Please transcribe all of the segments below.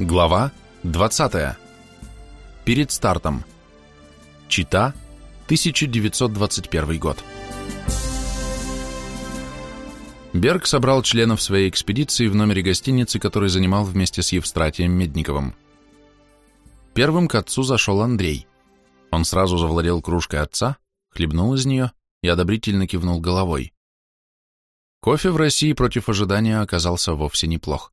Глава 20. Перед стартом. Чита, 1921 год. Берг собрал членов своей экспедиции в номере гостиницы, который занимал вместе с Евстратием Медниковым. Первым к отцу зашел Андрей. Он сразу завладел кружкой отца, хлебнул из нее и одобрительно кивнул головой. Кофе в России против ожидания оказался вовсе неплох.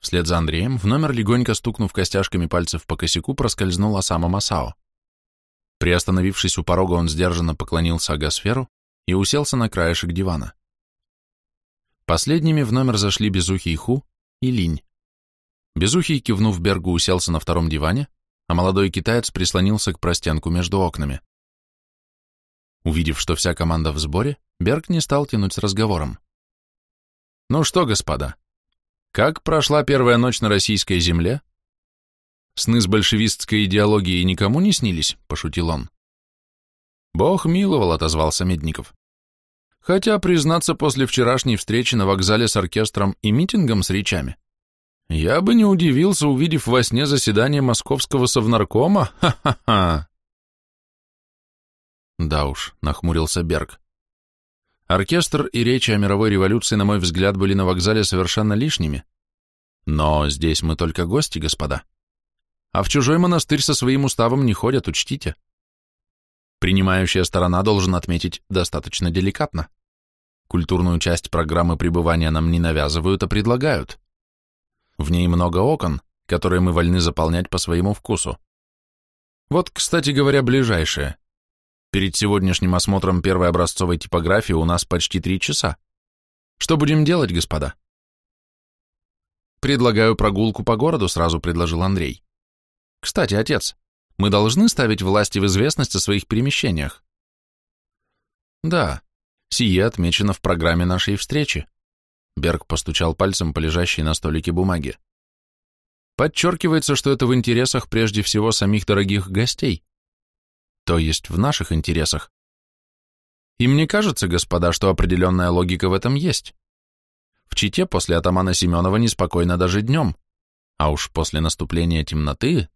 Вслед за Андреем в номер, легонько стукнув костяшками пальцев по косяку, проскользнул Осама Масао. Приостановившись у порога, он сдержанно поклонился Агасферу и уселся на краешек дивана. Последними в номер зашли Безухий Ху и Линь. Безухий, кивнув Бергу, уселся на втором диване, а молодой китаец прислонился к простенку между окнами. Увидев, что вся команда в сборе, Берг не стал тянуть с разговором. «Ну что, господа, как прошла первая ночь на российской земле? Сны с большевистской идеологией никому не снились, пошутил он. Бог миловал, отозвался Медников. Хотя, признаться, после вчерашней встречи на вокзале с оркестром и митингом с речами, я бы не удивился, увидев во сне заседание московского совнаркома. Ха-ха-ха. Да уж, нахмурился Берг. Оркестр и речи о мировой революции, на мой взгляд, были на вокзале совершенно лишними. Но здесь мы только гости, господа. А в чужой монастырь со своим уставом не ходят, учтите. Принимающая сторона должен отметить достаточно деликатно. Культурную часть программы пребывания нам не навязывают, а предлагают. В ней много окон, которые мы вольны заполнять по своему вкусу. Вот, кстати говоря, ближайшее. Перед сегодняшним осмотром первой образцовой типографии у нас почти три часа. Что будем делать, господа? Предлагаю прогулку по городу, сразу предложил Андрей. Кстати, отец, мы должны ставить власти в известность о своих перемещениях. Да, сие отмечено в программе нашей встречи. Берг постучал пальцем по лежащей на столике бумаге. Подчеркивается, что это в интересах прежде всего самих дорогих гостей то есть в наших интересах. И мне кажется, господа, что определенная логика в этом есть. В Чите после атамана Семенова неспокойно даже днем, а уж после наступления темноты...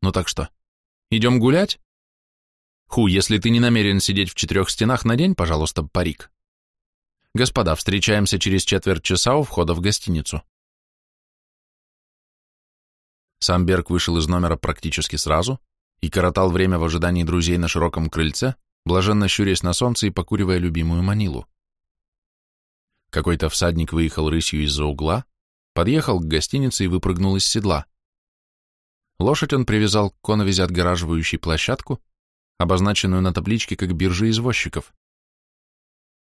Ну так что, идем гулять? Ху, если ты не намерен сидеть в четырех стенах, надень, пожалуйста, парик. Господа, встречаемся через четверть часа у входа в гостиницу. Сам Берг вышел из номера практически сразу, и коротал время в ожидании друзей на широком крыльце, блаженно щурясь на солнце и покуривая любимую манилу. Какой-то всадник выехал рысью из-за угла, подъехал к гостинице и выпрыгнул из седла. Лошадь он привязал к коновизе отгораживающей площадку, обозначенную на табличке как биржа извозчиков.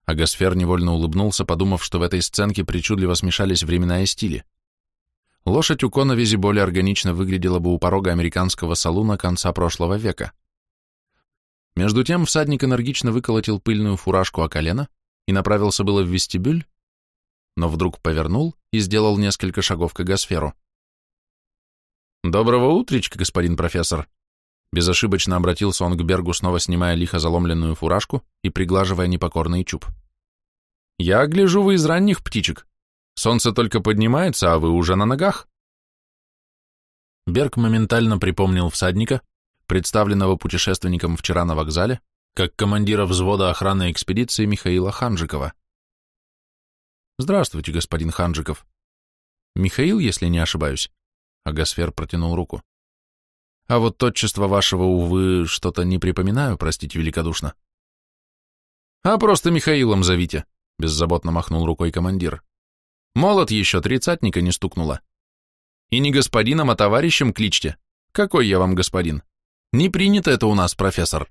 Агасфер невольно улыбнулся, подумав, что в этой сценке причудливо смешались времена и стили. Лошадь у коновизи более органично выглядела бы у порога американского салуна конца прошлого века. Между тем всадник энергично выколотил пыльную фуражку о колено и направился было в вестибюль, но вдруг повернул и сделал несколько шагов к агосферу. «Доброго утречка, господин профессор!» Безошибочно обратился он к Бергу, снова снимая лихо заломленную фуражку и приглаживая непокорный чуб. «Я гляжу, вы из ранних птичек. Солнце только поднимается, а вы уже на ногах. Берг моментально припомнил всадника, представленного путешественником вчера на вокзале, как командира взвода охраны экспедиции Михаила Ханжикова. «Здравствуйте, господин Ханжиков. Михаил, если не ошибаюсь?» Агасфер протянул руку. «А вот тотчество вашего, увы, что-то не припоминаю, простите великодушно». «А просто Михаилом зовите», — беззаботно махнул рукой командир. Молот еще тридцатника не стукнуло. И не господином, а товарищем кличьте. Какой я вам господин? Не принято это у нас, профессор.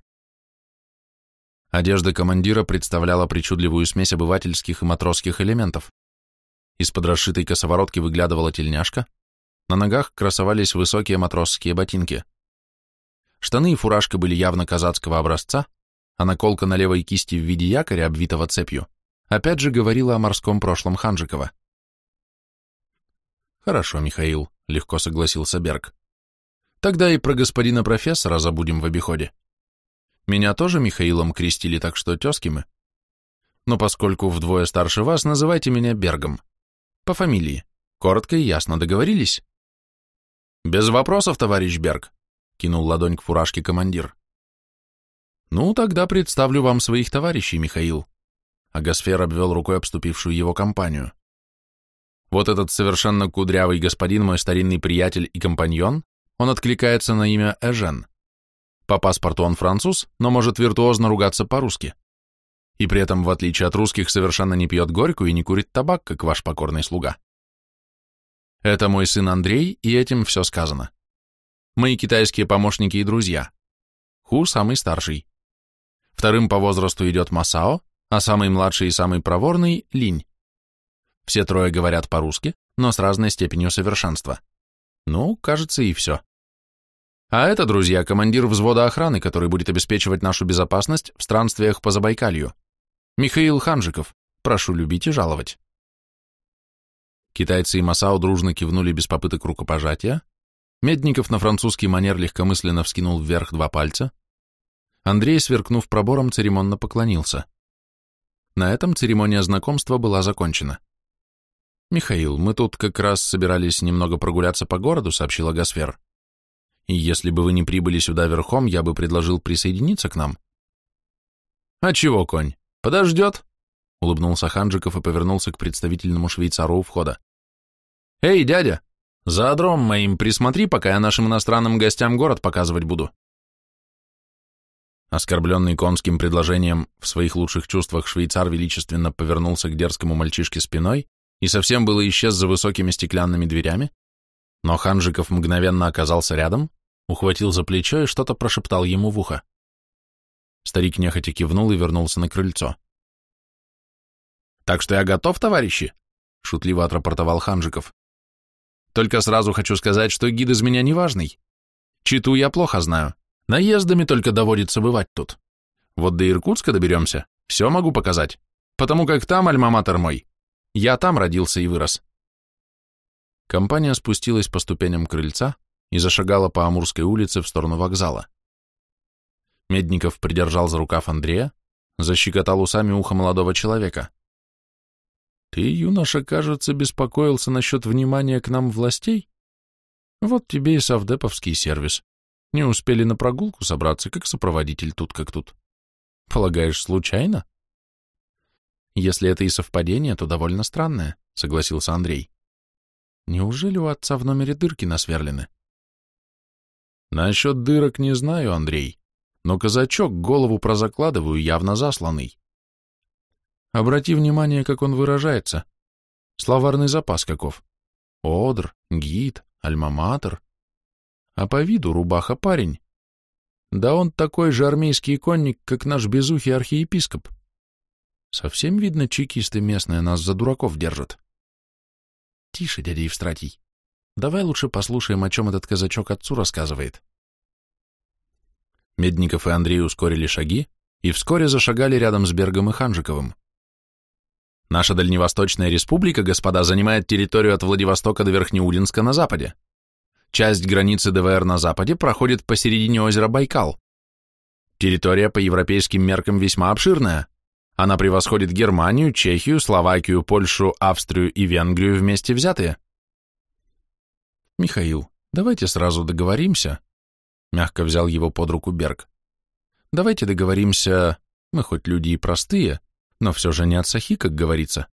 Одежда командира представляла причудливую смесь обывательских и матросских элементов. Из-под расшитой косоворотки выглядывала тельняшка, на ногах красовались высокие матросские ботинки. Штаны и фуражка были явно казацкого образца, а наколка на левой кисти в виде якоря, обвитого цепью, опять же говорила о морском прошлом Ханжикова. Хорошо, Михаил, легко согласился Берг. Тогда и про господина профессора забудем в обиходе. Меня тоже Михаилом крестили, так что тезки мы. Но поскольку вдвое старше вас, называйте меня Бергом. По фамилии. Коротко и ясно договорились? Без вопросов, товарищ Берг, кинул ладонь к фуражке командир. Ну, тогда представлю вам своих товарищей, Михаил. Агасфер обвел рукой обступившую его компанию. Вот этот совершенно кудрявый господин, мой старинный приятель и компаньон, он откликается на имя Эжен. По паспорту он француз, но может виртуозно ругаться по-русски. И при этом, в отличие от русских, совершенно не пьет горькую и не курит табак, как ваш покорный слуга. Это мой сын Андрей, и этим все сказано. Мои китайские помощники и друзья. Ху самый старший. Вторым по возрасту идет Масао, а самый младший и самый проворный – Линь. Все трое говорят по-русски, но с разной степенью совершенства. Ну, кажется, и все. А это, друзья, командир взвода охраны, который будет обеспечивать нашу безопасность в странствиях по Забайкалью. Михаил Ханжиков. Прошу любить и жаловать. Китайцы и Масао дружно кивнули без попыток рукопожатия. Медников на французский манер легкомысленно вскинул вверх два пальца. Андрей, сверкнув пробором, церемонно поклонился. На этом церемония знакомства была закончена. «Михаил, мы тут как раз собирались немного прогуляться по городу», — сообщила Гасфер. «И если бы вы не прибыли сюда верхом, я бы предложил присоединиться к нам». «А чего, конь? Подождет?» — улыбнулся Ханжиков и повернулся к представительному швейцару у входа. «Эй, дядя, за адром моим присмотри, пока я нашим иностранным гостям город показывать буду». Оскорбленный конским предложением, в своих лучших чувствах швейцар величественно повернулся к дерзкому мальчишке спиной и совсем было исчез за высокими стеклянными дверями, но Ханжиков мгновенно оказался рядом, ухватил за плечо и что-то прошептал ему в ухо. Старик нехотя кивнул и вернулся на крыльцо. «Так что я готов, товарищи?» — шутливо отрапортовал Ханжиков. «Только сразу хочу сказать, что гид из меня неважный. Читу я плохо знаю, наездами только доводится бывать тут. Вот до Иркутска доберемся, все могу показать, потому как там альма-матер мой, я там родился и вырос. Компания спустилась по ступеням крыльца и зашагала по Амурской улице в сторону вокзала. Медников придержал за рукав Андрея, защекотал усами ухо молодого человека. «Ты, юноша, кажется, беспокоился насчет внимания к нам властей? Вот тебе и совдеповский сервис. Не успели на прогулку собраться, как сопроводитель тут как тут. Полагаешь, случайно?» Если это и совпадение, то довольно странное, согласился Андрей. Неужели у отца в номере дырки насверлены? Насчет дырок не знаю, Андрей, но казачок голову прозакладываю явно засланный. Обрати внимание, как он выражается. Словарный запас каков. Одр, гид, альма-матер. А по виду рубаха парень. Да он такой же армейский конник, как наш безухий архиепископ. Совсем видно, чекисты местные нас за дураков держат. Тише, дядя Евстратий. Давай лучше послушаем, о чем этот казачок отцу рассказывает. Медников и Андрей ускорили шаги и вскоре зашагали рядом с Бергом и Ханжиковым. Наша Дальневосточная республика, господа, занимает территорию от Владивостока до Верхнеудинска на западе. Часть границы ДВР на западе проходит посередине озера Байкал. Территория по европейским меркам весьма обширная, она превосходит Германию, Чехию, Словакию, Польшу, Австрию и Венгрию вместе взятые. Михаил, давайте сразу договоримся, мягко взял его под руку Берг. Давайте договоримся, мы хоть люди и простые, но все же не от сахи, как говорится.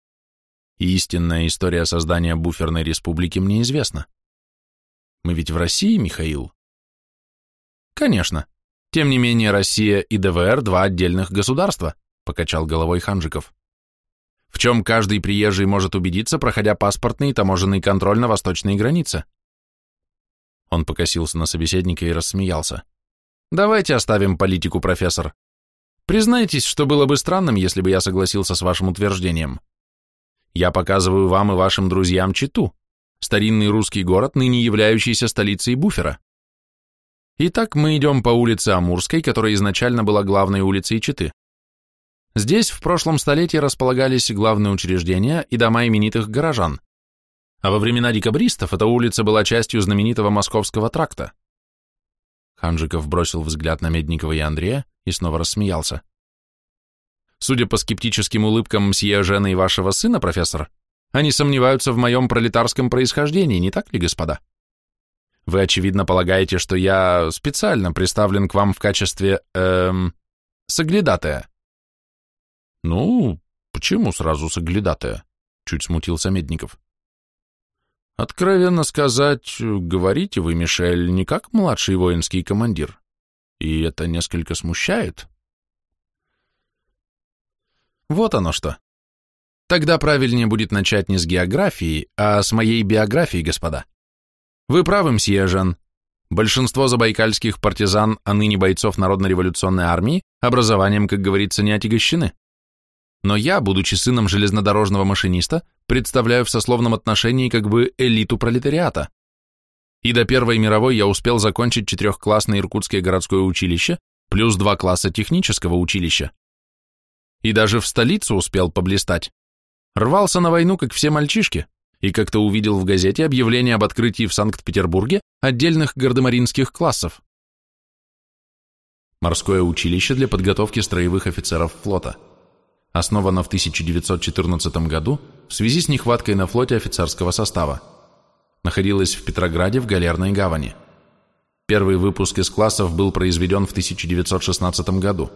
И истинная история создания буферной республики мне известна. Мы ведь в России, Михаил? Конечно. Тем не менее, Россия и ДВР – два отдельных государства покачал головой Ханжиков. В чем каждый приезжий может убедиться, проходя паспортный и таможенный контроль на восточной границе? Он покосился на собеседника и рассмеялся. Давайте оставим политику, профессор. Признайтесь, что было бы странным, если бы я согласился с вашим утверждением. Я показываю вам и вашим друзьям Читу, старинный русский город, ныне являющийся столицей буфера. Итак, мы идем по улице Амурской, которая изначально была главной улицей Читы. Здесь в прошлом столетии располагались главные учреждения и дома именитых горожан, а во времена декабристов эта улица была частью знаменитого Московского тракта. Ханжиков бросил взгляд на Медникова и Андрея и снова рассмеялся. Судя по скептическим улыбкам мсье Жена и вашего сына, профессор, Они сомневаются в моем пролетарском происхождении, не так ли, господа? Вы, очевидно, полагаете, что я специально приставлен к вам в качестве, эм, соглядатая. Ну, почему сразу соглядатая? Чуть смутился Медников. Откровенно сказать, говорите вы, Мишель, не как младший воинский командир. И это несколько смущает. Вот оно что. Тогда правильнее будет начать не с географии, а с моей биографии, господа. Вы правы, мсье Жан. Большинство забайкальских партизан, а ныне бойцов Народно-революционной армии, образованием, как говорится, не отягощены. Но я, будучи сыном железнодорожного машиниста, представляю в сословном отношении как бы элиту пролетариата. И до Первой мировой я успел закончить четырехклассное Иркутское городское училище плюс два класса технического училища. И даже в столицу успел поблистать. Рвался на войну, как все мальчишки, и как-то увидел в газете объявление об открытии в Санкт-Петербурге отдельных гардемаринских классов. Морское училище для подготовки строевых офицеров флота. Основано в 1914 году в связи с нехваткой на флоте офицерского состава. Находилось в Петрограде в Галерной гавани. Первый выпуск из классов был произведен в 1916 году.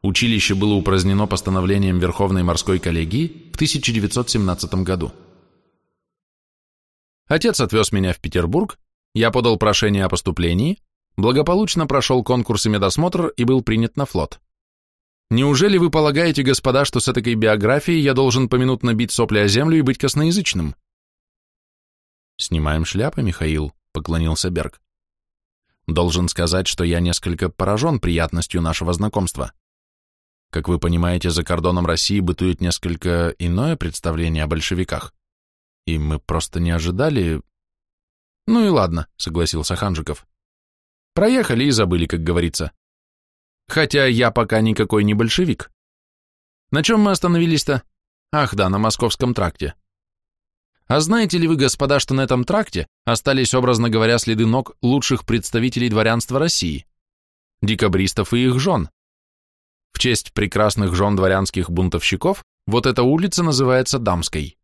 Училище было упразднено постановлением Верховной морской коллегии в 1917 году. Отец отвез меня в Петербург, я подал прошение о поступлении, благополучно прошел конкурс и медосмотр и был принят на флот. Неужели вы полагаете, господа, что с этой биографией я должен поминутно бить сопли о землю и быть косноязычным? Снимаем шляпы, Михаил, поклонился Берг. Должен сказать, что я несколько поражен приятностью нашего знакомства. Как вы понимаете, за кордоном России бытует несколько иное представление о большевиках и мы просто не ожидали... Ну и ладно, согласился Ханжиков. Проехали и забыли, как говорится. Хотя я пока никакой не большевик. На чем мы остановились-то? Ах да, на Московском тракте. А знаете ли вы, господа, что на этом тракте остались, образно говоря, следы ног лучших представителей дворянства России? Декабристов и их жен. В честь прекрасных жен дворянских бунтовщиков вот эта улица называется Дамской.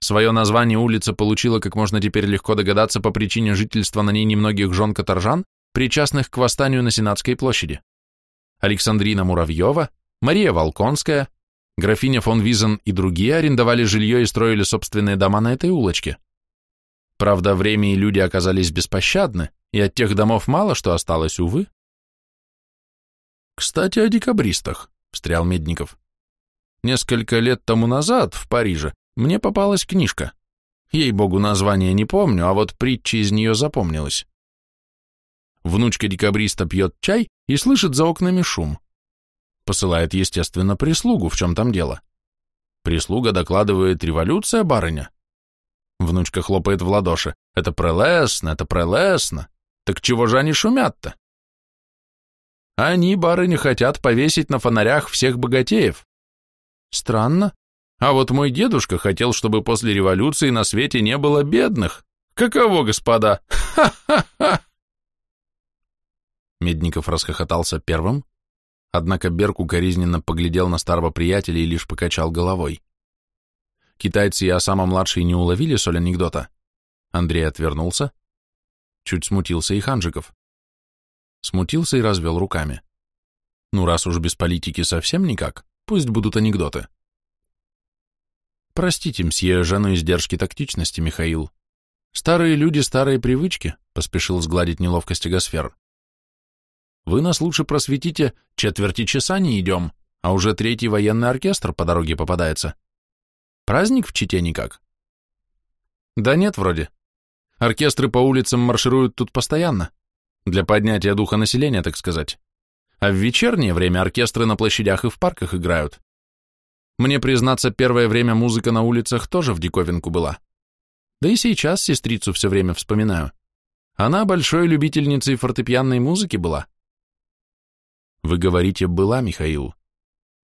Свое название улица получила, как можно теперь легко догадаться, по причине жительства на ней немногих жен каторжан, причастных к восстанию на Сенатской площади. Александрина Муравьева, Мария Волконская, графиня фон Визен и другие арендовали жилье и строили собственные дома на этой улочке. Правда, время и люди оказались беспощадны, и от тех домов мало что осталось, увы. «Кстати, о декабристах», — встрял Медников. «Несколько лет тому назад в Париже мне попалась книжка. Ей-богу, название не помню, а вот притча из нее запомнилась. Внучка декабриста пьет чай и слышит за окнами шум. Посылает, естественно, прислугу, в чем там дело. Прислуга докладывает «Революция, барыня». Внучка хлопает в ладоши. «Это прелестно, это прелестно. Так чего же они шумят-то?» Они, барыня, хотят повесить на фонарях всех богатеев. Странно, а вот мой дедушка хотел, чтобы после революции на свете не было бедных. Каково, господа? Ха-ха-ха!» Медников расхохотался первым, однако Берг укоризненно поглядел на старого приятеля и лишь покачал головой. Китайцы и Осама младший не уловили соль анекдота. Андрей отвернулся. Чуть смутился и Ханжиков. Смутился и развел руками. Ну, раз уж без политики совсем никак, пусть будут анекдоты. Простите, мсье, жену издержки тактичности, Михаил. Старые люди, старые привычки, поспешил сгладить неловкость Гасфер. Вы нас лучше просветите, четверти часа не идем, а уже третий военный оркестр по дороге попадается. Праздник в Чите никак? Да нет, вроде. Оркестры по улицам маршируют тут постоянно, для поднятия духа населения, так сказать. А в вечернее время оркестры на площадях и в парках играют. Мне, признаться, первое время музыка на улицах тоже в диковинку была. Да и сейчас сестрицу все время вспоминаю. Она большой любительницей фортепианной музыки была. Вы говорите «была», Михаил.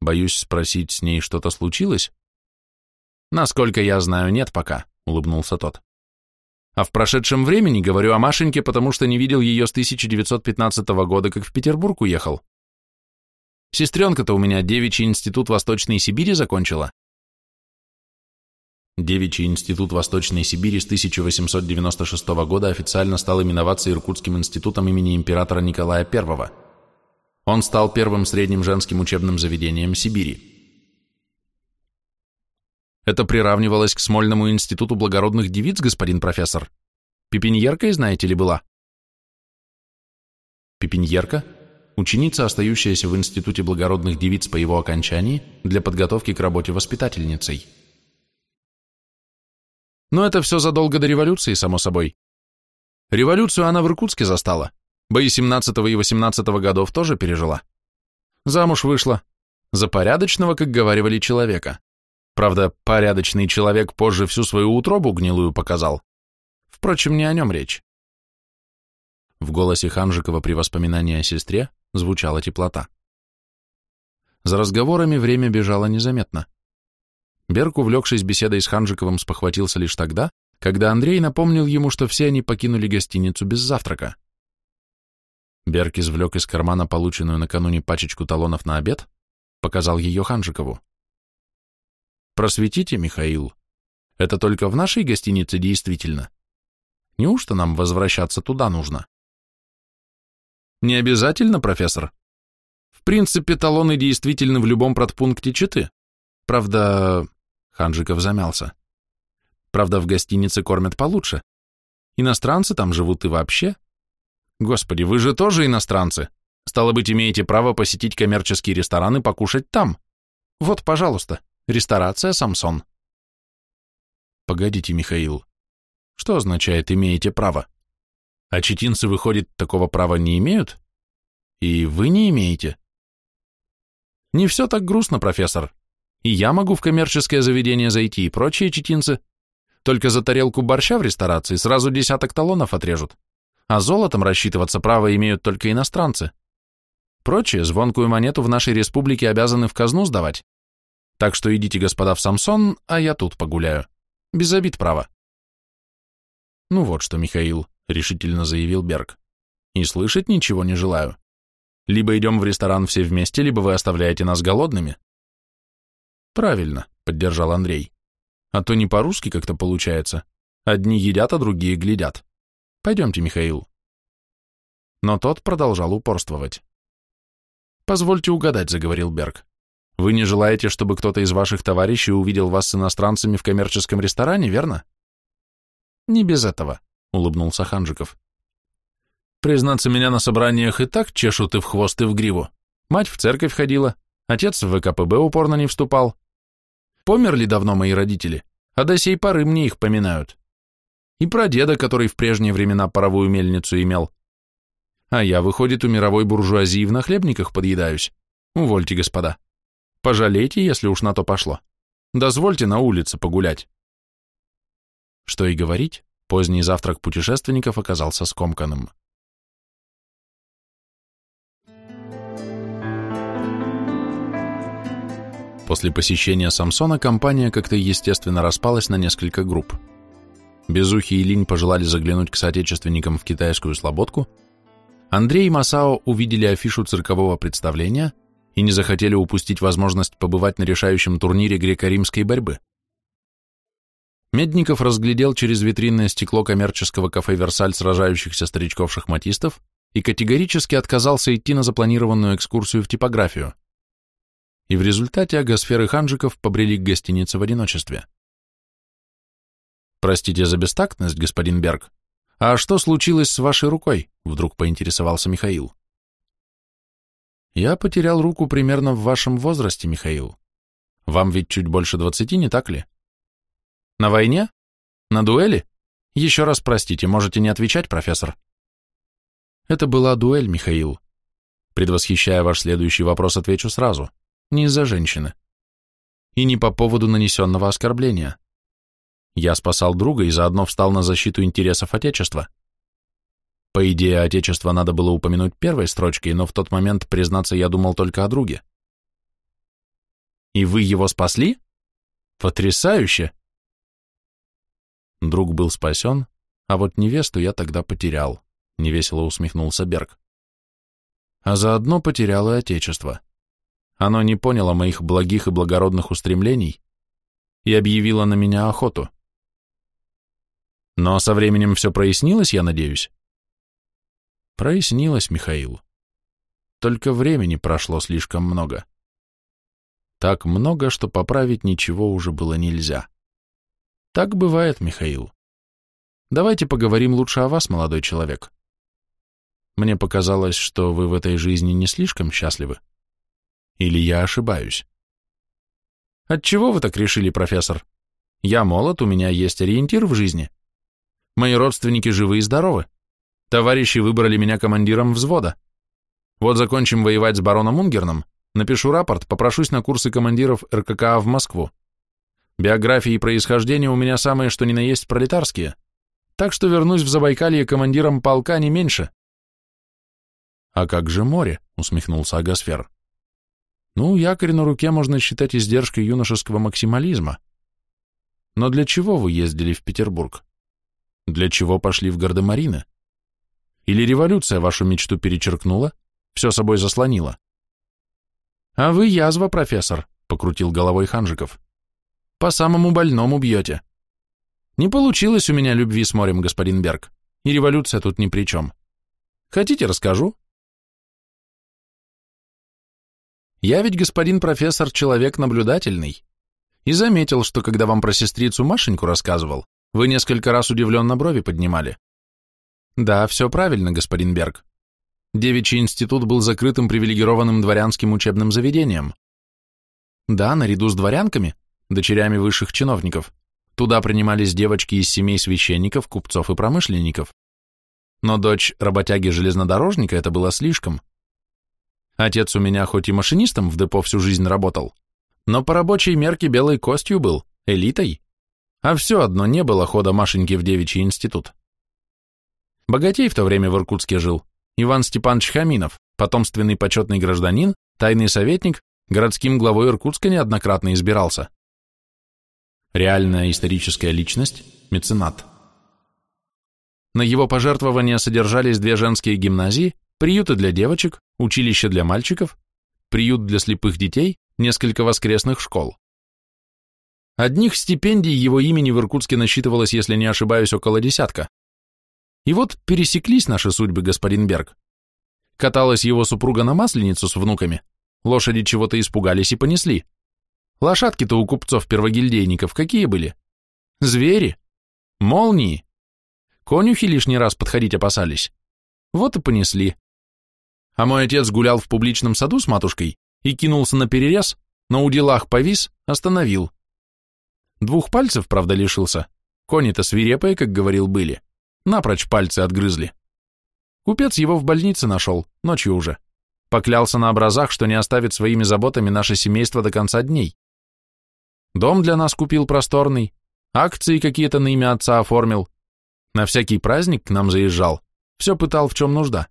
Боюсь спросить, с ней что-то случилось? Насколько я знаю, нет пока, улыбнулся тот. А в прошедшем времени говорю о Машеньке, потому что не видел ее с 1915 года, как в Петербург уехал. Сестренка-то у меня девичий институт Восточной Сибири закончила. Девичий институт Восточной Сибири с 1896 года официально стал именоваться Иркутским институтом имени императора Николая I. Он стал первым средним женским учебным заведением Сибири. Это приравнивалось к Смольному институту благородных девиц, господин профессор. Пепеньеркой, знаете ли, была? Пепеньерка – ученица, остающаяся в институте благородных девиц по его окончании для подготовки к работе воспитательницей. Но это все задолго до революции, само собой. Революцию она в Иркутске застала. Бои 17 и 18 годов тоже пережила. Замуж вышла. За порядочного, как говаривали, человека. Правда, порядочный человек позже всю свою утробу гнилую показал. Впрочем, не о нем речь. В голосе Ханжикова при воспоминании о сестре звучала теплота. За разговорами время бежало незаметно. Берг, увлекшись беседой с Ханжиковым, спохватился лишь тогда, когда Андрей напомнил ему, что все они покинули гостиницу без завтрака. Берг извлек из кармана полученную накануне пачечку талонов на обед, показал ее Ханжикову. «Просветите, Михаил, это только в нашей гостинице действительно? Неужто нам возвращаться туда нужно?» «Не обязательно, профессор. В принципе, талоны действительно в любом продпункте Читы. Правда, Ханжиков замялся. Правда, в гостинице кормят получше. Иностранцы там живут и вообще. Господи, вы же тоже иностранцы. Стало быть, имеете право посетить коммерческие рестораны покушать там. Вот, пожалуйста, ресторация «Самсон». Погодите, Михаил. Что означает «имеете право»? А четинцы, выходит, такого права не имеют? И вы не имеете? Не все так грустно, профессор. И я могу в коммерческое заведение зайти, и прочие четинцы. Только за тарелку борща в ресторации сразу десяток талонов отрежут. А золотом рассчитываться право имеют только иностранцы. Прочие звонкую монету в нашей республике обязаны в казну сдавать. Так что идите, господа, в Самсон, а я тут погуляю. Без обид, право. Ну вот что, Михаил, решительно заявил Берг. И слышать ничего не желаю. Либо идем в ресторан все вместе, либо вы оставляете нас голодными. Правильно, поддержал Андрей. А то не по-русски как-то получается. Одни едят, а другие глядят. Пойдемте, Михаил. Но тот продолжал упорствовать. «Позвольте угадать», — заговорил Берг. «Вы не желаете, чтобы кто-то из ваших товарищей увидел вас с иностранцами в коммерческом ресторане, верно?» «Не без этого», — улыбнулся Ханжиков. «Признаться, меня на собраниях и так чешут и в хвост, и в гриву. Мать в церковь ходила, отец в ВКПБ упорно не вступал, Померли давно мои родители, а до сей поры мне их поминают. И про деда, который в прежние времена паровую мельницу имел. А я, выходит, у мировой буржуазии в нахлебниках подъедаюсь. Увольте, господа. Пожалейте, если уж на то пошло. Дозвольте на улице погулять. Что и говорить, поздний завтрак путешественников оказался скомканным. После посещения Самсона компания как-то естественно распалась на несколько групп. Безухий и Линь пожелали заглянуть к соотечественникам в китайскую слободку, Андрей и Масао увидели афишу циркового представления и не захотели упустить возможность побывать на решающем турнире греко-римской борьбы. Медников разглядел через витринное стекло коммерческого кафе «Версаль» сражающихся старичков-шахматистов и категорически отказался идти на запланированную экскурсию в типографию и в результате агосферы ханжиков побрели к гостинице в одиночестве. «Простите за бестактность, господин Берг, а что случилось с вашей рукой?» — вдруг поинтересовался Михаил. «Я потерял руку примерно в вашем возрасте, Михаил. Вам ведь чуть больше двадцати, не так ли? На войне? На дуэли? Еще раз простите, можете не отвечать, профессор?» «Это была дуэль, Михаил. Предвосхищая ваш следующий вопрос, отвечу сразу не из-за женщины. И не по поводу нанесенного оскорбления. Я спасал друга и заодно встал на защиту интересов Отечества. По идее, Отечество надо было упомянуть первой строчкой, но в тот момент, признаться, я думал только о друге. И вы его спасли? Потрясающе! Друг был спасен, а вот невесту я тогда потерял, невесело усмехнулся Берг. А заодно потерял и Отечество. Оно не поняло моих благих и благородных устремлений, и объявила на меня охоту. Но со временем все прояснилось, я надеюсь? Прояснилось, Михаил. Только времени прошло слишком много. Так много, что поправить ничего уже было нельзя. Так бывает, Михаил. Давайте поговорим лучше о вас, молодой человек. Мне показалось, что вы в этой жизни не слишком счастливы. Или я ошибаюсь? Отчего вы так решили, профессор? Я молод, у меня есть ориентир в жизни. Мои родственники живы и здоровы. Товарищи выбрали меня командиром взвода. Вот закончим воевать с бароном Унгерном, напишу рапорт, попрошусь на курсы командиров РККА в Москву. Биографии и происхождение у меня самые что ни на есть пролетарские, так что вернусь в Забайкалье командиром полка не меньше. А как же море? усмехнулся Агасфер. Ну, якорь на руке можно считать издержкой юношеского максимализма. Но для чего вы ездили в Петербург? Для чего пошли в Гардемарины? Или революция вашу мечту перечеркнула, все собой заслонила? А вы язва, профессор, покрутил головой Ханжиков. По самому больному бьете. Не получилось у меня любви с морем, господин Берг, и революция тут ни при чем. Хотите, расскажу? Я ведь, господин профессор, человек наблюдательный, и заметил, что когда вам про сестрицу Машеньку рассказывал, вы несколько раз удивленно брови поднимали. Да, все правильно, господин Берг. Девичий институт был закрытым привилегированным дворянским учебным заведением. Да, наряду с дворянками, дочерями высших чиновников, туда принимались девочки из семей священников, купцов и промышленников. Но дочь работяги-железнодорожника это было слишком. Отец у меня хоть и машинистом в депо всю жизнь работал, но по рабочей мерке белой костью был, элитой. А все одно не было хода Машеньки в девичий институт. Богатей в то время в Иркутске жил. Иван Степанович Хаминов, потомственный почетный гражданин, тайный советник, городским главой Иркутска неоднократно избирался. Реальная историческая личность – меценат. На его пожертвования содержались две женские гимназии, приюты для девочек, училище для мальчиков, приют для слепых детей, несколько воскресных школ. Одних стипендий его имени в Иркутске насчитывалось, если не ошибаюсь, около десятка. И вот пересеклись наши судьбы, господин Берг. Каталась его супруга на масленицу с внуками, лошади чего-то испугались и понесли. Лошадки-то у купцов-первогильдейников какие были? Звери? Молнии? Конюхи лишний раз подходить опасались. Вот и понесли. А мой отец гулял в публичном саду с матушкой и кинулся на перерез, но у делах повис, остановил. Двух пальцев, правда, лишился. Кони-то свирепые, как говорил, были. Напрочь пальцы отгрызли. Купец его в больнице нашел, ночью уже. Поклялся на образах, что не оставит своими заботами наше семейство до конца дней. Дом для нас купил просторный, акции какие-то на имя отца оформил. На всякий праздник к нам заезжал, все пытал, в чем нужда.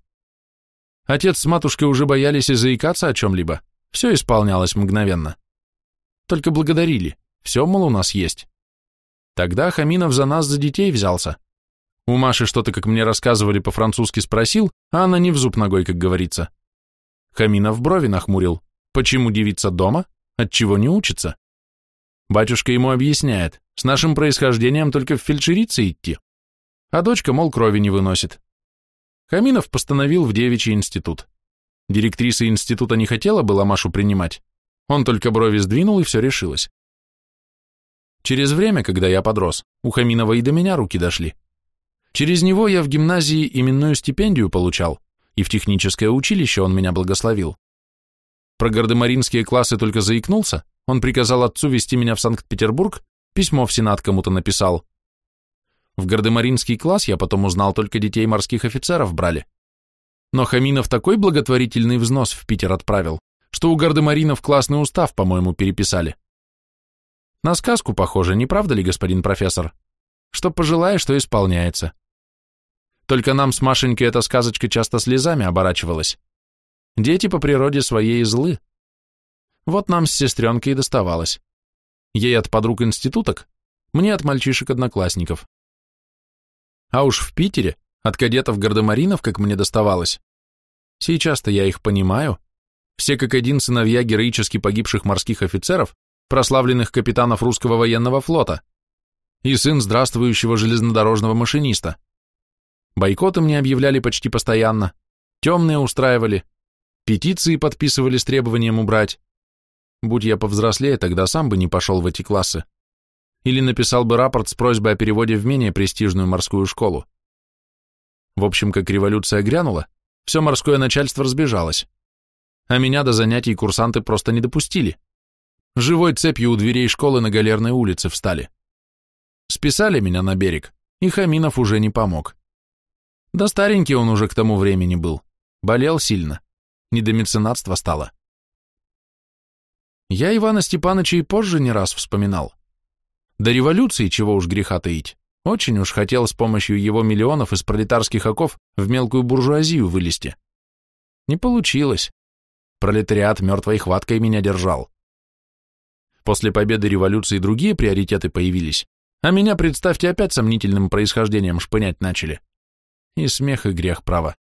Отец с матушкой уже боялись и заикаться о чем-либо, все исполнялось мгновенно. Только благодарили. Все, мол, у нас есть. Тогда Хаминов за нас, за детей взялся. У Маши что-то, как мне рассказывали, по-французски спросил, а она не в зуб ногой, как говорится. Хаминов брови нахмурил. Почему девица дома? Отчего не учится? Батюшка ему объясняет, с нашим происхождением только в фельдшерице идти. А дочка, мол, крови не выносит. Хаминов постановил в девичий институт. Директриса института не хотела была Машу принимать. Он только брови сдвинул, и все решилось. Через время, когда я подрос, у Хаминова и до меня руки дошли. Через него я в гимназии именную стипендию получал, и в техническое училище он меня благословил. Про гардемаринские классы только заикнулся, он приказал отцу вести меня в Санкт-Петербург, письмо в Сенат кому-то написал. В гардемаринский класс я потом узнал, только детей морских офицеров брали. Но Хаминов такой благотворительный взнос в Питер отправил, что у гардемаринов классный устав, по-моему, переписали. На сказку похоже, не правда ли, господин профессор? Что пожелаешь, что исполняется. Только нам с Машенькой эта сказочка часто слезами оборачивалась. Дети по природе своей злы. Вот нам с сестренкой и доставалось. Ей от подруг институток, мне от мальчишек-одноклассников. А уж в Питере, от кадетов-гардемаринов, как мне доставалось. Сейчас-то я их понимаю. Все как один сыновья героически погибших морских офицеров прославленных капитанов русского военного флота, и сын здравствующего железнодорожного машиниста. Бойкоты мне объявляли почти постоянно, темные устраивали, петиции подписывали с требованием убрать. Будь я повзрослее, тогда сам бы не пошел в эти классы. Или написал бы рапорт с просьбой о переводе в менее престижную морскую школу. В общем, как революция грянула, все морское начальство разбежалось. А меня до занятий курсанты просто не допустили. Живой цепью у дверей школы на Галерной улице встали. Списали меня на берег, и Хаминов уже не помог. Да старенький он уже к тому времени был, болел сильно, не до меценатства стало. Я Ивана Степановича и позже не раз вспоминал. До революции, чего уж греха таить, очень уж хотел с помощью его миллионов из пролетарских оков в мелкую буржуазию вылезти. Не получилось. Пролетариат мертвой хваткой меня держал. После победы революции другие приоритеты появились, а меня, представьте, опять сомнительным происхождением шпынять начали. И смех, и грех, право.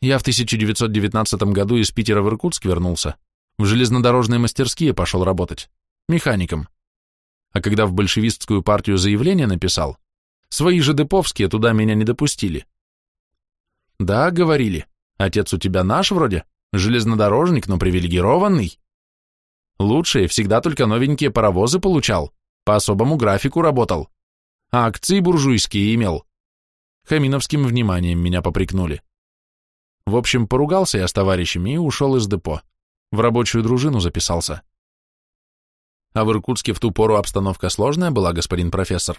Я в 1919 году из Питера в Иркутск вернулся, в железнодорожные мастерские пошел работать, механиком. А когда в большевистскую партию заявление написал, свои же деповские туда меня не допустили. Да, говорили, отец у тебя наш вроде, железнодорожник, но привилегированный. Лучшие всегда только новенькие паровозы получал, по особому графику работал, а акции буржуйские имел. Хаминовским вниманием меня попрекнули. В общем, поругался я с товарищами и ушел из депо. В рабочую дружину записался. А в Иркутске в ту пору обстановка сложная была, господин профессор.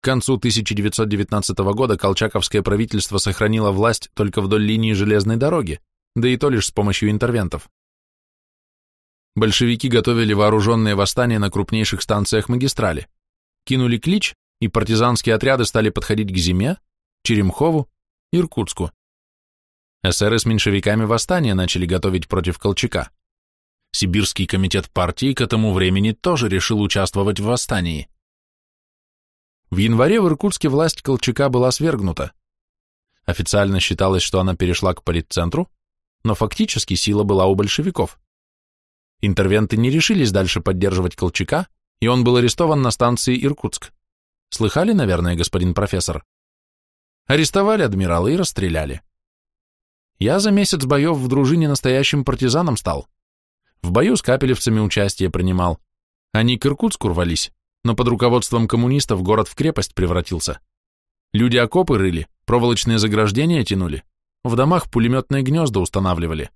К концу 1919 года колчаковское правительство сохранило власть только вдоль линии железной дороги, да и то лишь с помощью интервентов. Большевики готовили вооруженные восстания на крупнейших станциях магистрали, кинули клич, и партизанские отряды стали подходить к Зиме, Черемхову, Иркутску. Эсеры с меньшевиками восстания начали готовить против Колчака. Сибирский комитет партии к этому времени тоже решил участвовать в восстании. В январе в Иркутске власть Колчака была свергнута. Официально считалось, что она перешла к политцентру, но фактически сила была у большевиков. Интервенты не решились дальше поддерживать Колчака, и он был арестован на станции Иркутск. Слыхали, наверное, господин профессор? Арестовали адмирала и расстреляли. Я за месяц боев в дружине настоящим партизаном стал. В бою с капелевцами участие принимал. Они к Иркутску рвались, но под руководством коммунистов город в крепость превратился. Люди окопы рыли, проволочные заграждения тянули, в домах пулеметные гнезда устанавливали.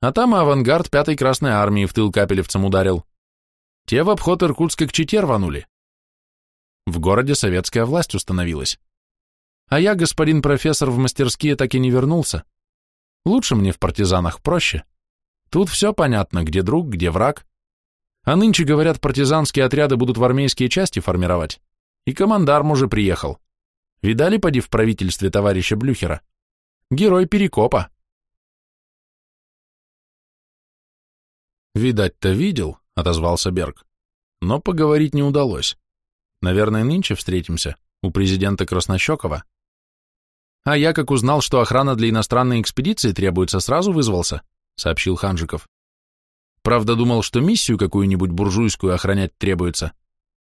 А там и авангард пятой Красной Армии в тыл капелевцам ударил. Те в обход Иркутска к Чите рванули. В городе советская власть установилась. А я, господин профессор, в мастерские так и не вернулся. Лучше мне в партизанах проще. Тут все понятно, где друг, где враг. А нынче, говорят, партизанские отряды будут в армейские части формировать. И командарм уже приехал. Видали, поди, в правительстве товарища Блюхера? Герой Перекопа. Видать-то видел, отозвался Берг. Но поговорить не удалось. Наверное, нынче встретимся у президента Краснощекова. А я, как узнал, что охрана для иностранной экспедиции требуется, сразу вызвался сообщил Ханжиков. Правда, думал, что миссию какую-нибудь буржуйскую охранять требуется.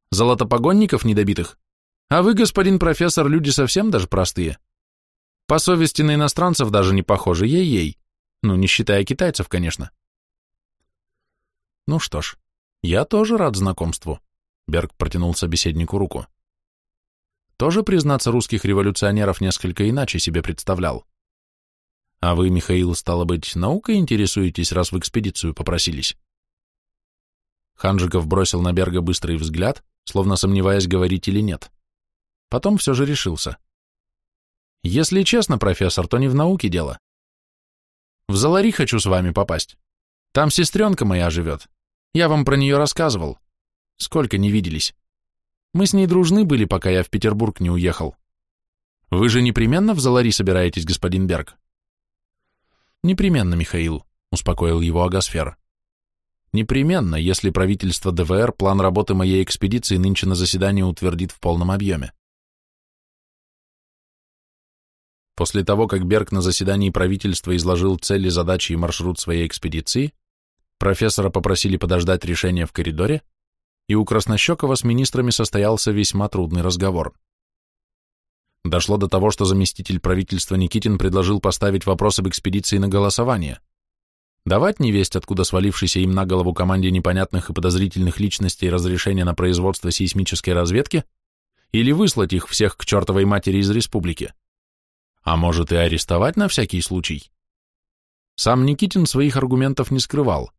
Золотопогонников недобитых. А вы, господин профессор, люди совсем даже простые. По совести на иностранцев даже не похожи, ей-ей. Ну, не считая китайцев, конечно. Ну что ж, я тоже рад знакомству. Берг протянул собеседнику руку. Тоже, признаться, русских революционеров несколько иначе себе представлял. А вы, Михаил, стало быть, наукой интересуетесь, раз в экспедицию попросились? Ханжиков бросил на Берга быстрый взгляд, словно сомневаясь, говорить или нет. Потом все же решился. Если честно, профессор, то не в науке дело. В Залари хочу с вами попасть. Там сестренка моя живет. Я вам про нее рассказывал. Сколько не виделись. Мы с ней дружны были, пока я в Петербург не уехал. Вы же непременно в Залари собираетесь, господин Берг? Непременно, Михаил, успокоил его Агасфер. Непременно, если правительство ДВР план работы моей экспедиции нынче на заседании утвердит в полном объеме. После того, как Берг на заседании правительства изложил цели, задачи и маршрут своей экспедиции, Профессора попросили подождать решения в коридоре, и у Краснощекова с министрами состоялся весьма трудный разговор. Дошло до того, что заместитель правительства Никитин предложил поставить вопрос об экспедиции на голосование. Давать невесть, откуда свалившейся им на голову команде непонятных и подозрительных личностей разрешение на производство сейсмической разведки или выслать их всех к чертовой матери из республики. А может и арестовать на всякий случай? Сам Никитин своих аргументов не скрывал.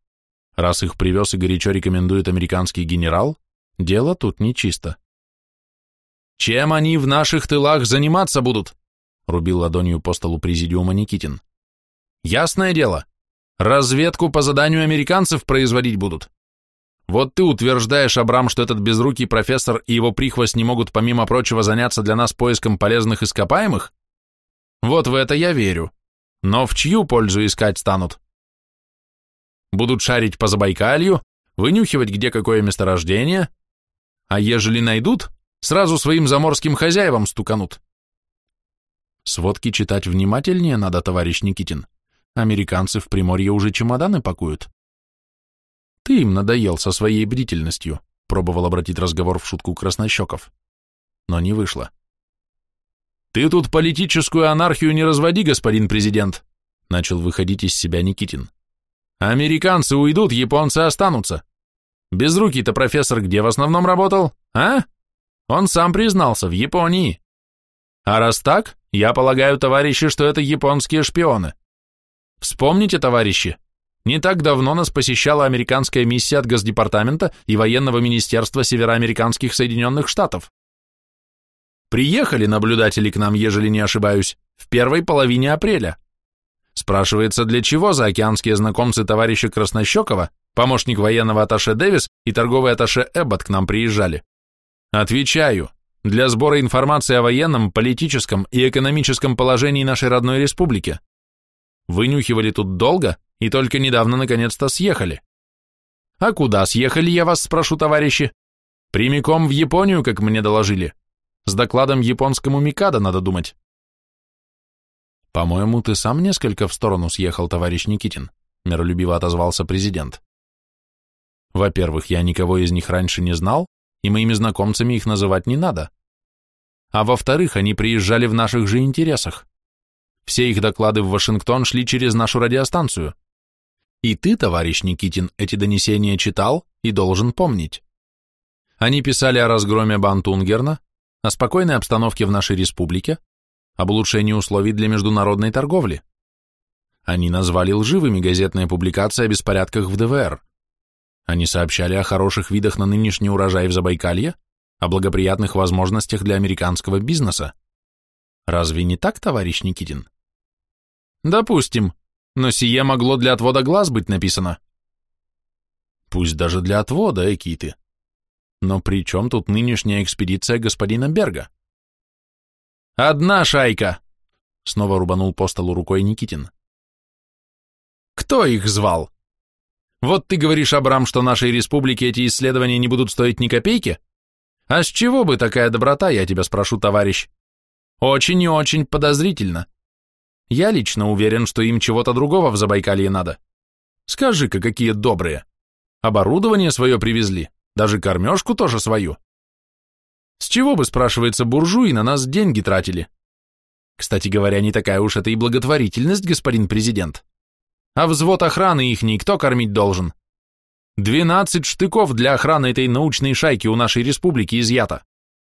Раз их привез и горячо рекомендует американский генерал, дело тут нечисто. «Чем они в наших тылах заниматься будут?» — рубил ладонью по столу президиума Никитин. «Ясное дело, разведку по заданию американцев производить будут. Вот ты утверждаешь, Абрам, что этот безрукий профессор и его прихвост не могут, помимо прочего, заняться для нас поиском полезных ископаемых? Вот в это я верю. Но в чью пользу искать станут? Будут шарить по Забайкалью, вынюхивать, где какое месторождение, а ежели найдут, сразу своим заморским хозяевам стуканут. Сводки читать внимательнее надо, товарищ Никитин. Американцы в Приморье уже чемоданы пакуют. Ты им надоел со своей бдительностью, пробовал обратить разговор в шутку Краснощеков. Но не вышло. Ты тут политическую анархию не разводи, господин президент, начал выходить из себя Никитин. Американцы уйдут, японцы останутся. Безрукий-то профессор где в основном работал, а? Он сам признался, в Японии. А раз так, я полагаю, товарищи, что это японские шпионы. Вспомните, товарищи, не так давно нас посещала американская миссия от Госдепартамента и военного министерства североамериканских Соединенных Штатов. Приехали наблюдатели к нам, ежели не ошибаюсь, в первой половине апреля. Спрашивается, для чего заокеанские знакомцы товарища Краснощекова, помощник военного атташе Дэвис и торговый атташе Эббот к нам приезжали? Отвечаю, для сбора информации о военном, политическом и экономическом положении нашей родной республики. Вынюхивали тут долго и только недавно наконец-то съехали. А куда съехали, я вас спрошу, товарищи? Прямиком в Японию, как мне доложили. С докладом японскому Микадо надо думать. «По-моему, ты сам несколько в сторону съехал, товарищ Никитин», — миролюбиво отозвался президент. «Во-первых, я никого из них раньше не знал, и моими знакомцами их называть не надо. А во-вторых, они приезжали в наших же интересах. Все их доклады в Вашингтон шли через нашу радиостанцию. И ты, товарищ Никитин, эти донесения читал и должен помнить. Они писали о разгроме Бантунгерна, о спокойной обстановке в нашей республике, об улучшении условий для международной торговли. Они назвали лживыми газетные публикации о беспорядках в ДВР. Они сообщали о хороших видах на нынешний урожай в Забайкалье, о благоприятных возможностях для американского бизнеса. Разве не так, товарищ Никитин? Допустим, но сие могло для отвода глаз быть написано. Пусть даже для отвода, Экиты. Но при чем тут нынешняя экспедиция господина Берга? «Одна шайка!» — снова рубанул по столу рукой Никитин. «Кто их звал? Вот ты говоришь, Абрам, что нашей республике эти исследования не будут стоить ни копейки? А с чего бы такая доброта, я тебя спрошу, товарищ? Очень и очень подозрительно. Я лично уверен, что им чего-то другого в Забайкалье надо. Скажи-ка, какие добрые. Оборудование свое привезли, даже кормежку тоже свою. С чего бы, спрашивается, буржуи на нас деньги тратили? Кстати говоря, не такая уж это и благотворительность, господин президент. А взвод охраны их никто кормить должен. Двенадцать штыков для охраны этой научной шайки у нашей республики изъято.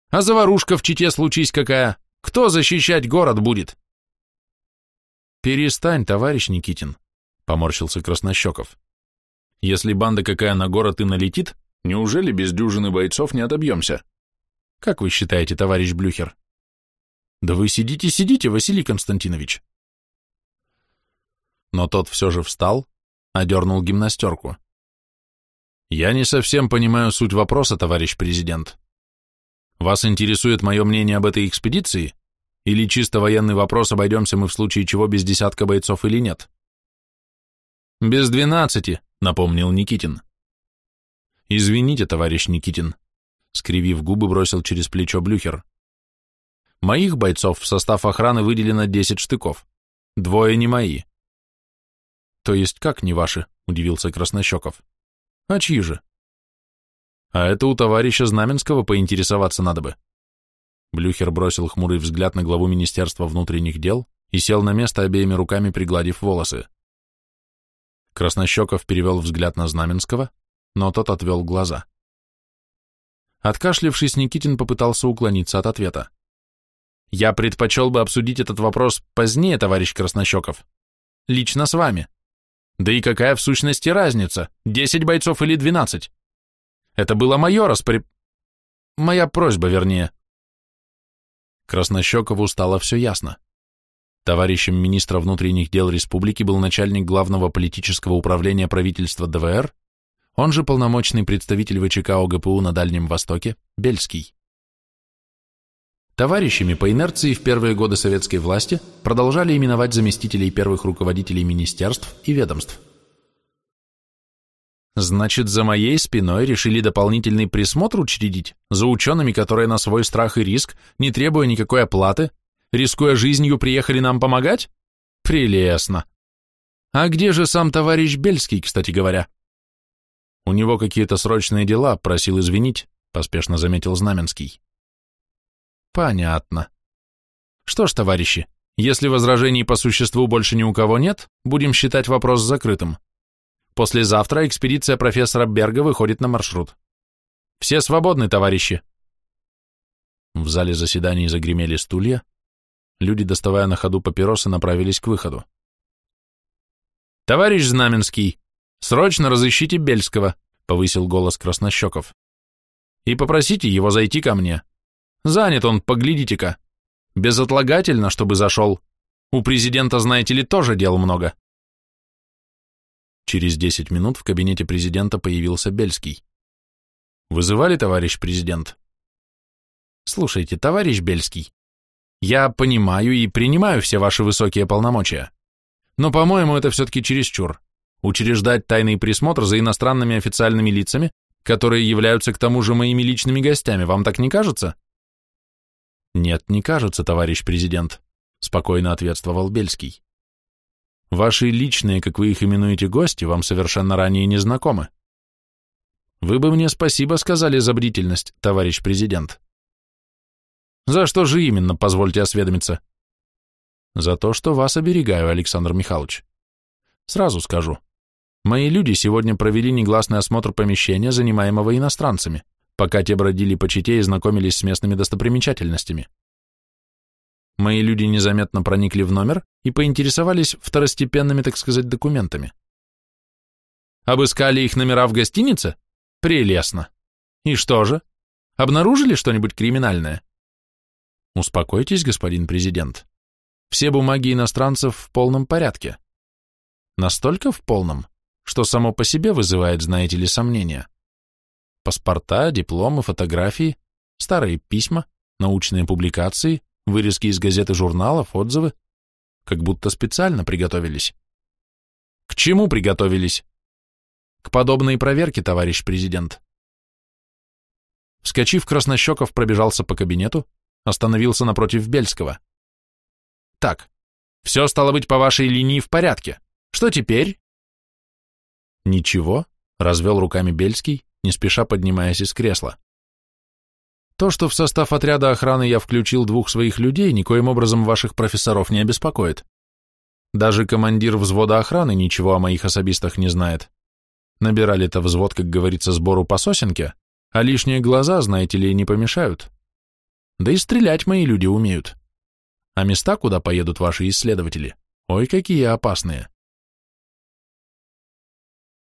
А заварушка в Чите случись какая, кто защищать город будет? Перестань, товарищ Никитин, поморщился Краснощеков. Если банда какая на город и налетит, неужели без дюжины бойцов не отобьемся? Как вы считаете, товарищ Блюхер? Да вы сидите, сидите, Василий Константинович. Но тот все же встал, одернул гимнастерку. Я не совсем понимаю суть вопроса, товарищ президент. Вас интересует мое мнение об этой экспедиции? Или чисто военный вопрос, обойдемся мы в случае чего без десятка бойцов или нет? Без двенадцати, напомнил Никитин. Извините, товарищ Никитин, скривив губы, бросил через плечо Блюхер. Моих бойцов в состав охраны выделено 10 штыков. Двое не мои. То есть как не ваши? Удивился Краснощеков. А чьи же? А это у товарища Знаменского поинтересоваться надо бы. Блюхер бросил хмурый взгляд на главу Министерства внутренних дел и сел на место обеими руками, пригладив волосы. Краснощеков перевел взгляд на Знаменского, но тот отвел глаза. Откашлившись, Никитин попытался уклониться от ответа. «Я предпочел бы обсудить этот вопрос позднее, товарищ Краснощеков. Лично с вами. Да и какая в сущности разница, десять бойцов или двенадцать? Это было мое распоряд... Моя просьба, вернее». Краснощекову стало все ясно. Товарищем министра внутренних дел республики был начальник главного политического управления правительства ДВР, он же полномочный представитель ВЧК ОГПУ на Дальнем Востоке, Бельский. Товарищами по инерции в первые годы советской власти продолжали именовать заместителей первых руководителей министерств и ведомств. Значит, за моей спиной решили дополнительный присмотр учредить за учеными, которые на свой страх и риск, не требуя никакой оплаты, рискуя жизнью, приехали нам помогать? Прелестно. А где же сам товарищ Бельский, кстати говоря? У него какие-то срочные дела, просил извинить, поспешно заметил Знаменский. Понятно. Что ж, товарищи, если возражений по существу больше ни у кого нет, будем считать вопрос закрытым. Послезавтра экспедиция профессора Берга выходит на маршрут. Все свободны, товарищи. В зале заседаний загремели стулья, Люди, доставая на ходу папиросы, направились к выходу. «Товарищ Знаменский, срочно разыщите Бельского», — повысил голос Краснощеков. «И попросите его зайти ко мне. Занят он, поглядите-ка. Безотлагательно, чтобы зашел. У президента, знаете ли, тоже дел много». Через десять минут в кабинете президента появился Бельский. «Вызывали, товарищ президент?» «Слушайте, товарищ Бельский, я понимаю и принимаю все ваши высокие полномочия. Но, по-моему, это все-таки чересчур. Учреждать тайный присмотр за иностранными официальными лицами, которые являются к тому же моими личными гостями, вам так не кажется? Нет, не кажется, товарищ президент, спокойно ответствовал Бельский. Ваши личные, как вы их именуете, гости вам совершенно ранее не знакомы. Вы бы мне спасибо сказали за бдительность, товарищ президент. За что же именно, позвольте осведомиться? За то, что вас оберегаю, Александр Михайлович. Сразу скажу. Мои люди сегодня провели негласный осмотр помещения, занимаемого иностранцами, пока те бродили по Чите и знакомились с местными достопримечательностями. Мои люди незаметно проникли в номер и поинтересовались второстепенными, так сказать, документами. Обыскали их номера в гостинице? Прелестно. И что же? Обнаружили что-нибудь криминальное? Успокойтесь, господин президент. Все бумаги иностранцев в полном порядке. Настолько в полном, что само по себе вызывает, знаете ли, сомнения. Паспорта, дипломы, фотографии, старые письма, научные публикации, вырезки из газет и журналов, отзывы. Как будто специально приготовились. К чему приготовились? К подобной проверке, товарищ президент. Вскочив, Краснощеков пробежался по кабинету, остановился напротив Бельского. Так, все стало быть по вашей линии в порядке. Что теперь? Ничего, развел руками Бельский, не спеша поднимаясь из кресла. То, что в состав отряда охраны я включил двух своих людей, никоим образом ваших профессоров не обеспокоит. Даже командир взвода охраны ничего о моих особистах не знает. Набирали-то взвод, как говорится, сбору по сосенке, а лишние глаза, знаете ли, не помешают. Да и стрелять мои люди умеют. А места, куда поедут ваши исследователи, ой, какие опасные.